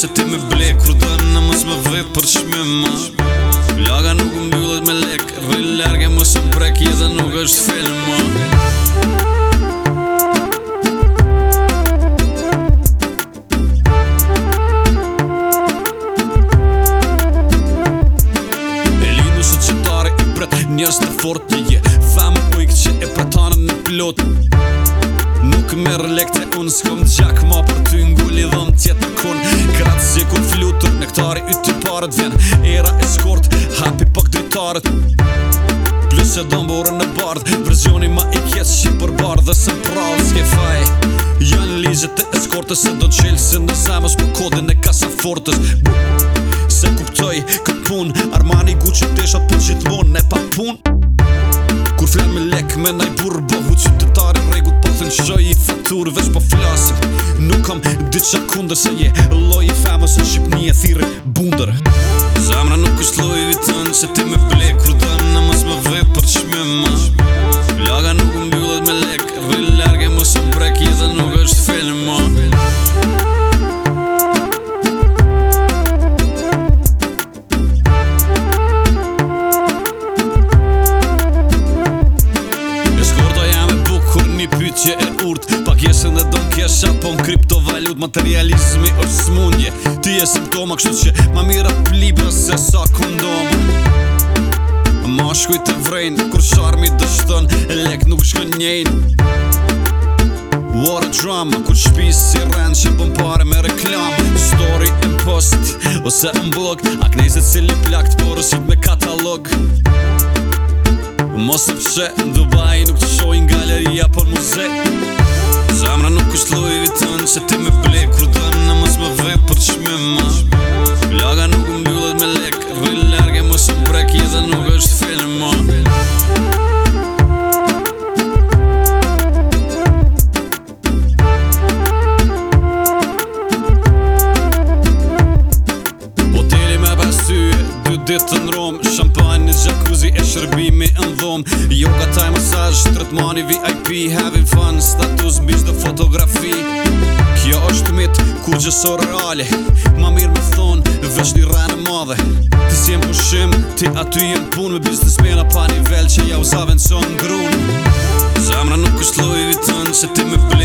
Se ti me blek kru dërnë në mës më vej për që ma Laga nuk mbyllet me lek Dhe lërge më së mprek Jedhe nuk është fel ma E lindu sot i pret Njës të je Femë u ikë që e pretanën në pilotë Nuk me lekte, të unë s'kom gjak ma për ty n'gulli dhëm tjetë në kon Kratë zi ku flutur, në këtari y parët vjen Era e skort, hapi pak dritarët Plus e dëmbore në bardh, vërzjoni ma i kjesë që për bardh Dhe se pravë s'ke fej Janë ligjët e eskortës, se do qëllë se në zemës Po kodin e kasa fortës Se kuptoj, këtë pun, armani guqë që të shatë për Ne pa punë Kur flet me lek me naj bur bohu që regut po thën që i fatur Vesh po flasim Nuk kam dy kunder se je loj i femës e shqipnije thirë bunder Zemra nuk është loj i vitën që ti me se në do kje është kriptovalut Materializmi është smundje Ti e simptoma kështë që ma mira plibra se sa kondom Ma shkuj të vrejnë kur sharmi dështën lek nuk shkën njejnë Water drama kur shpi si rrenë që pëm pare me reklam Story e post ose në blog A knejzët si li plak porësit me katalog Mos të pëshe në Dubai nuk të shojnë galeria por muzej Zemra nuk është lojvi tënë Se ti me ble kur dënë Në mos më vetë për që me ma Laga nuk më bjullet me lek Vëllë lërge më së brek dhe nuk është filmë ditë në në jacuzzi e shërbimi në dhom Yoga time massage, tretmani, VIP Having fun, status bish dhe fotografi Kjo është mitë, ku gjësor reale Ma mirë me thonë, veç një rrenë madhe Ti si jem ti aty jem punë Me business mena pa nivel që ja u zavenë që Zemra nuk është lojë vitën që ti me blinë